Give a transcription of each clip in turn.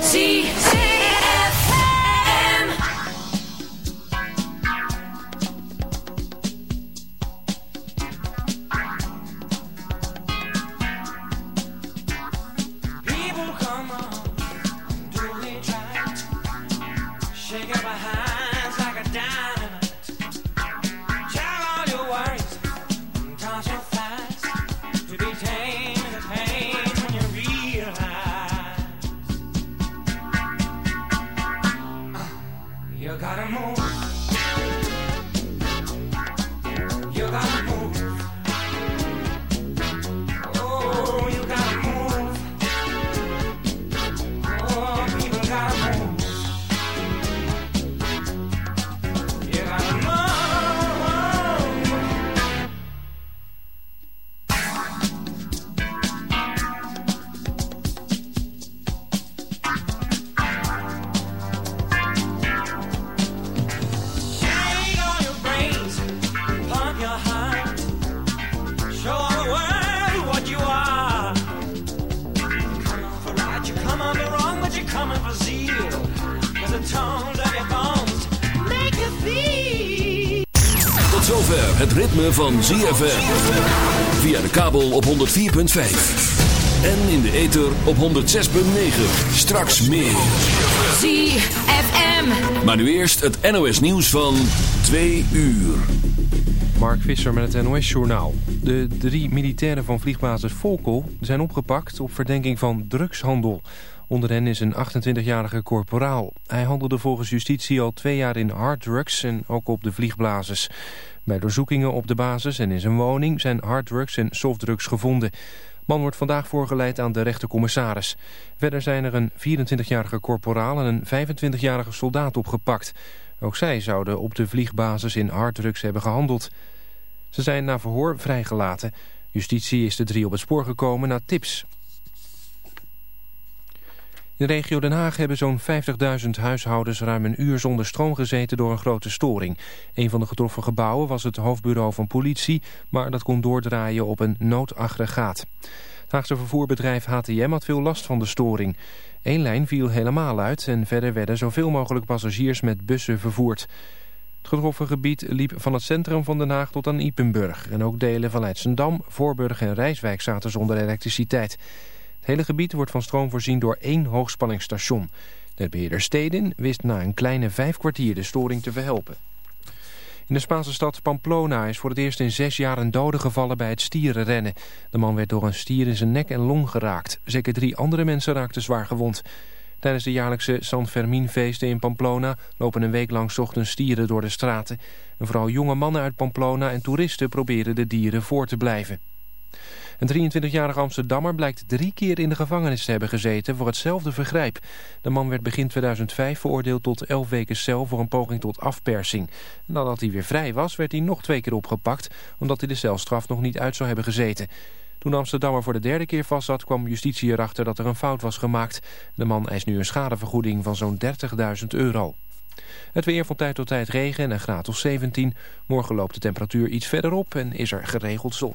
See, see. Van ZFM. Via de kabel op 104.5. En in de ether op 106.9. Straks meer. ZFM. Maar nu eerst het NOS nieuws van 2 uur. Mark Visser met het NOS-journaal. De drie militairen van vliegbasis Volkel zijn opgepakt op verdenking van drugshandel. Onder hen is een 28-jarige corporaal. Hij handelde volgens justitie al twee jaar in harddrugs en ook op de vliegbasis. Bij doorzoekingen op de basis en in zijn woning zijn harddrugs en softdrugs gevonden. Man wordt vandaag voorgeleid aan de rechtercommissaris. Verder zijn er een 24-jarige corporaal en een 25-jarige soldaat opgepakt. Ook zij zouden op de vliegbasis in harddrugs hebben gehandeld. Ze zijn na verhoor vrijgelaten. Justitie is de drie op het spoor gekomen na tips. In de regio Den Haag hebben zo'n 50.000 huishoudens ruim een uur zonder stroom gezeten door een grote storing. Een van de getroffen gebouwen was het hoofdbureau van politie, maar dat kon doordraaien op een noodaggregaat. Het Haagse vervoerbedrijf HTM had veel last van de storing. Eén lijn viel helemaal uit en verder werden zoveel mogelijk passagiers met bussen vervoerd. Het getroffen gebied liep van het centrum van Den Haag tot aan Ipenburg. En ook delen van Leidsendam, Voorburg en Rijswijk zaten zonder elektriciteit. Het hele gebied wordt van stroom voorzien door één hoogspanningsstation. De beheerder Stedin wist na een kleine vijf kwartier de storing te verhelpen. In de Spaanse stad Pamplona is voor het eerst in zes jaar een dode gevallen bij het stierenrennen. De man werd door een stier in zijn nek en long geraakt. Zeker drie andere mensen raakten zwaar gewond. Tijdens de jaarlijkse San Fermin-feesten in Pamplona lopen een week lang ochtends stieren door de straten. En vooral jonge mannen uit Pamplona en toeristen proberen de dieren voor te blijven. Een 23-jarige Amsterdammer blijkt drie keer in de gevangenis te hebben gezeten voor hetzelfde vergrijp. De man werd begin 2005 veroordeeld tot 11 weken cel voor een poging tot afpersing. Nadat hij weer vrij was, werd hij nog twee keer opgepakt, omdat hij de celstraf nog niet uit zou hebben gezeten. Toen Amsterdammer voor de derde keer vastzat, kwam justitie erachter dat er een fout was gemaakt. De man eist nu een schadevergoeding van zo'n 30.000 euro. Het weer van tijd tot tijd regen en een graad of 17. Morgen loopt de temperatuur iets verder op en is er geregeld zon.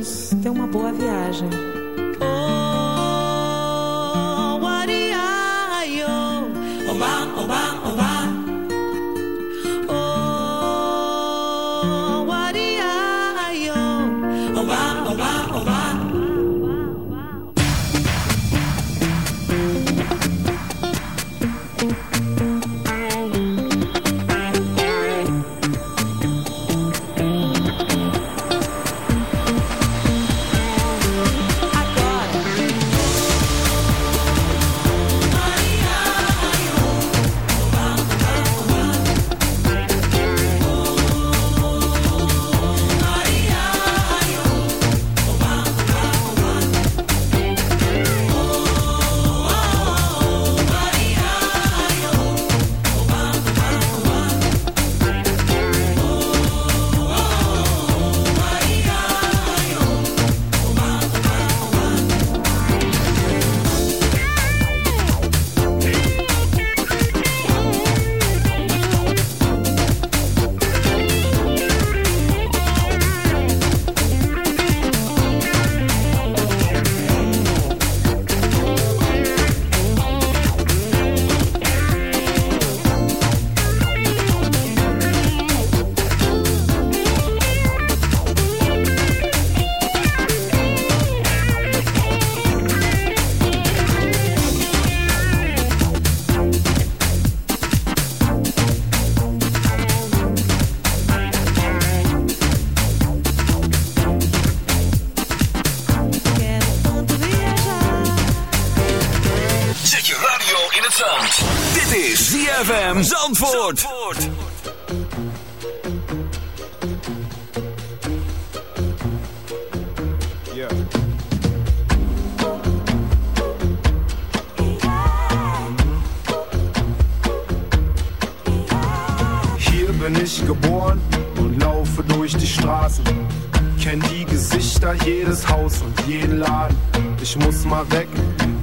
anos tem um Zandvoort. Hier bin ich geboren und laufe durch die Straßen. Kenn die Gesichter, jedes Haus und jeden Laden. Ich muss mal weg,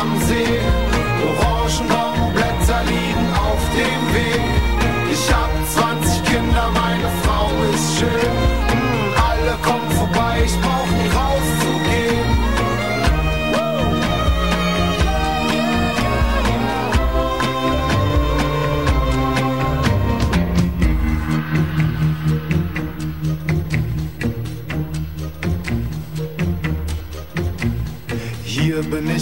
am See. Orangenbaumblätter liegen auf dem Weg. Ich hab 20 Kinder, meine Frau ist schön. Hm, alle kommen vorbei, ich brauch nie rauszugehen. Hier bin ich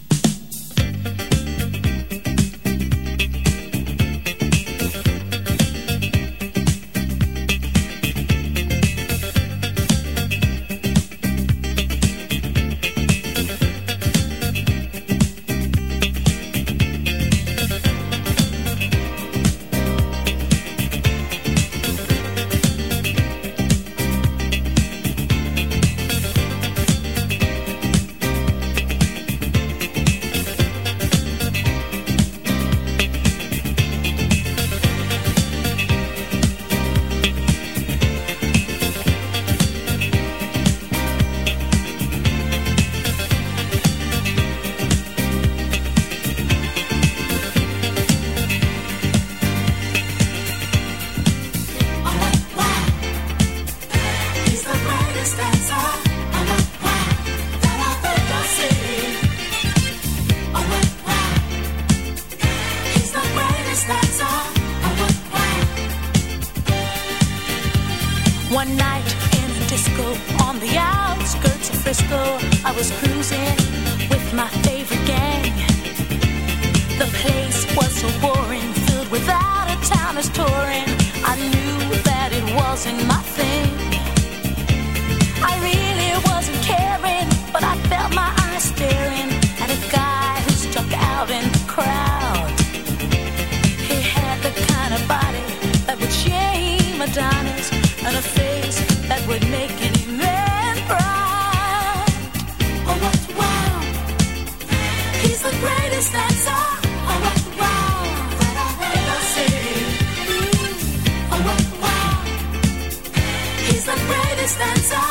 Frisco, I was cruising with my favorite gang. The place was so boring, filled with a dime. Is touring. I knew that it wasn't my thing. I really wasn't caring, but I felt my eyes staring at a guy who stuck out in the crowd. He had the kind of body that would shame Adonis and a face that would make it. distanza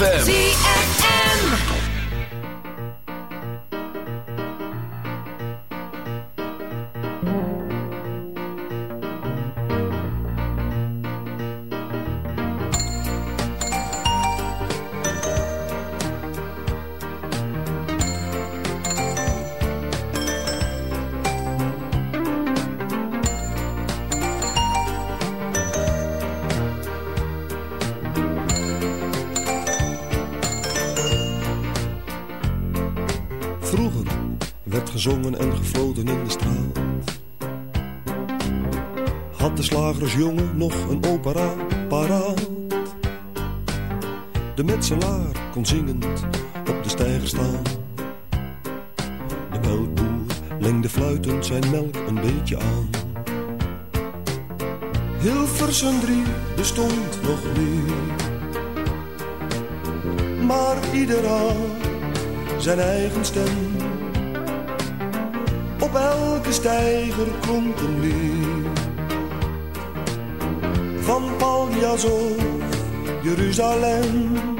ZFM. Beetje aan. Hilversum bestond nog niet. Maar ieder had zijn eigen stem. Op elke steiger klonk een lied. Van Paljas of Jeruzalem.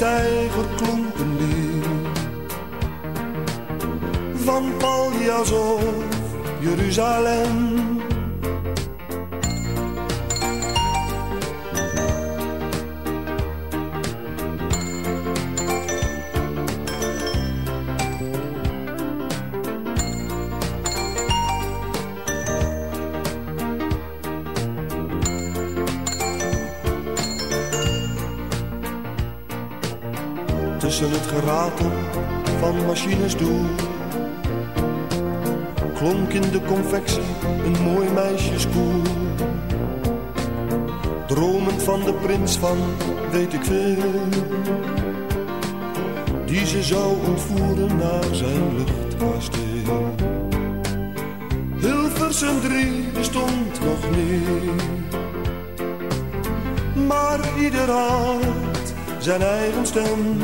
Steiger klonk. Van Paljas of Jeruzalem. Prins van weet ik veel, die ze zou ontvoeren naar zijn luchtkasteel. Hilversum 3 bestond nog niet, maar ieder had zijn eigen stem.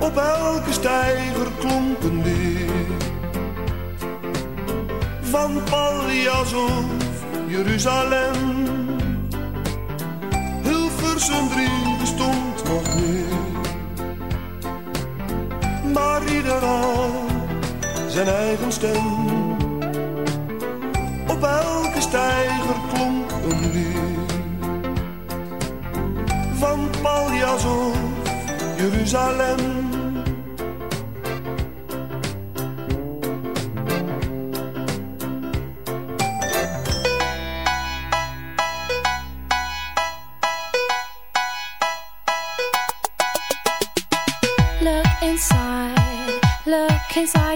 Op elke steiger klonk een. Van Paljas of Jeruzalem. Hilversum 3 bestond nog niet. Maar ieder had zijn eigen stem. Op elke steiger klonk een lied. Van Paljas of Jeruzalem.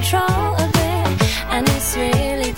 Control of it, and it's really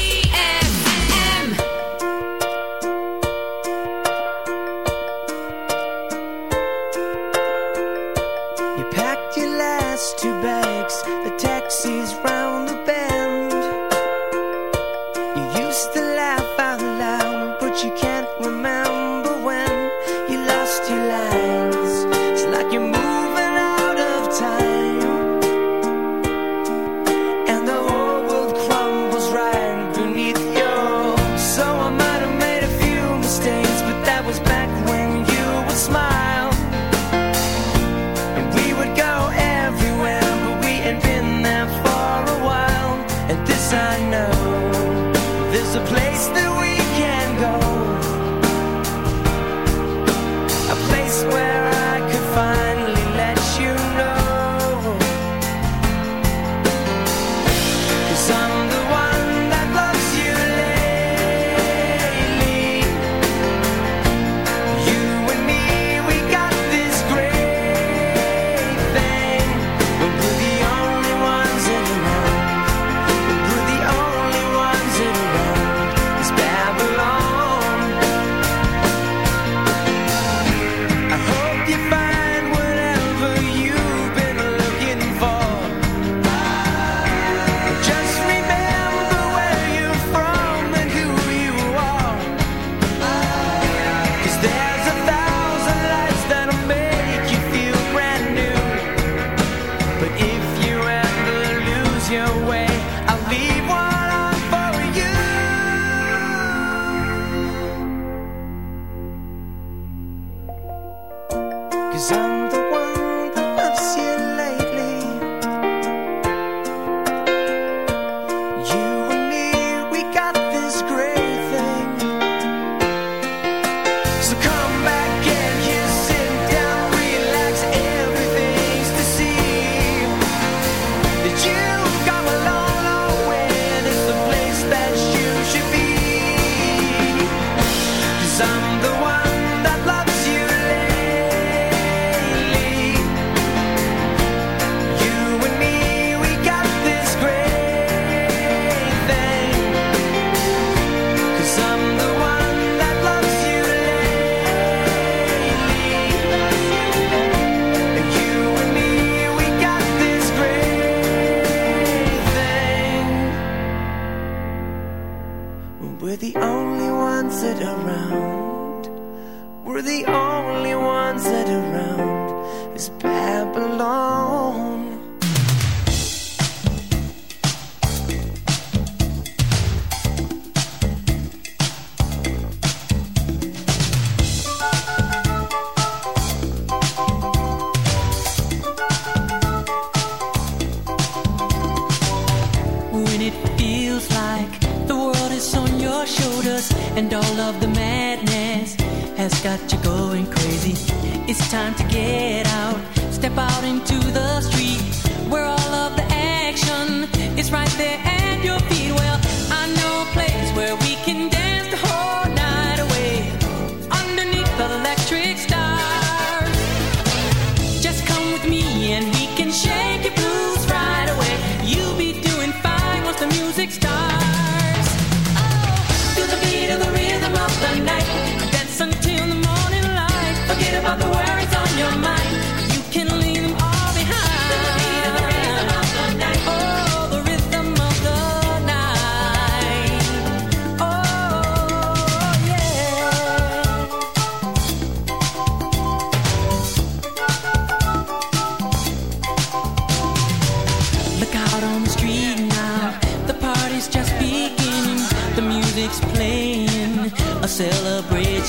right there.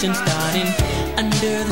conversation starting under the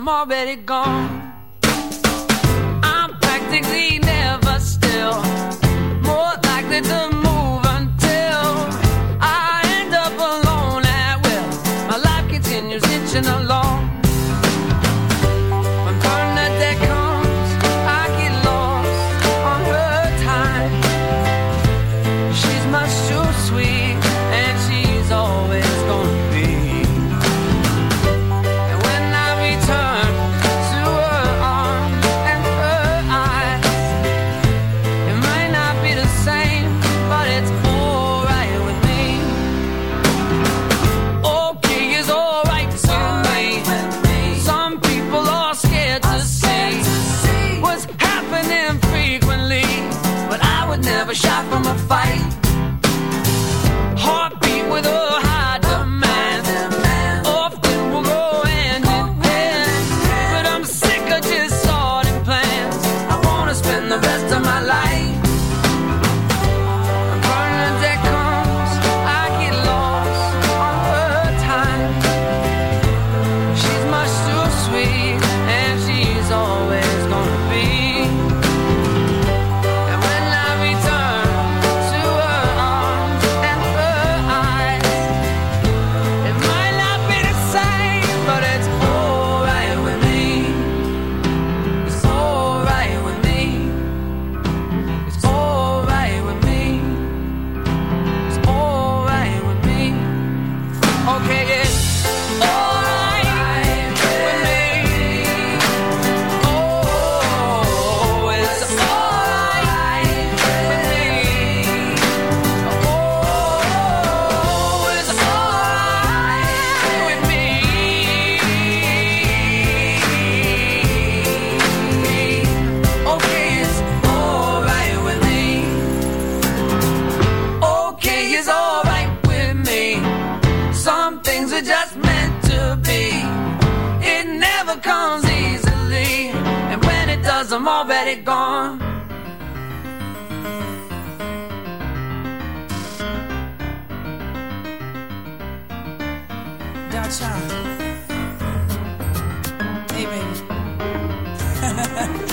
I'm already gone. already gone. Dacha. Hey, baby.